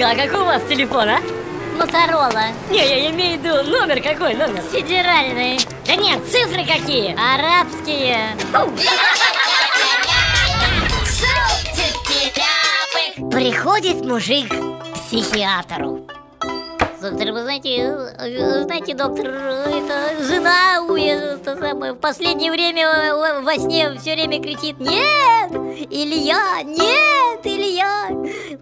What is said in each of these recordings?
а какой у вас телефон, а? Моторола. Не, я имею в виду номер какой, номер? Федеральный. Да нет, цифры какие? Арабские. Приходит мужик к психиатру. Доктор, вы знаете, знаете, доктор, это жена у это самое, в последнее время во сне все время кричит Нет! Илья! Нет!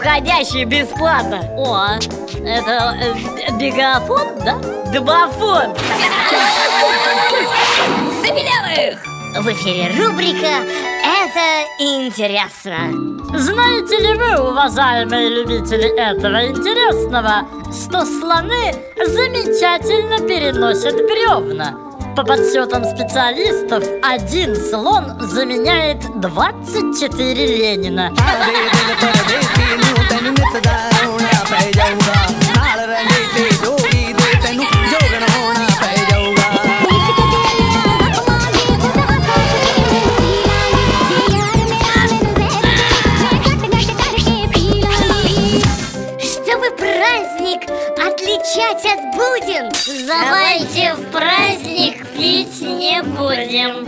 входящие бесплатно. О, это э, бегафон, да? Дубофон. Забелявых! В эфире рубрика «Это интересно». Знаете ли вы, уважаемые любители этого интересного, что слоны замечательно переносят бревна? По подсчетам специалистов, один слон заменяет 24 Ленина. Отличать от будем Давайте в праздник пить не будем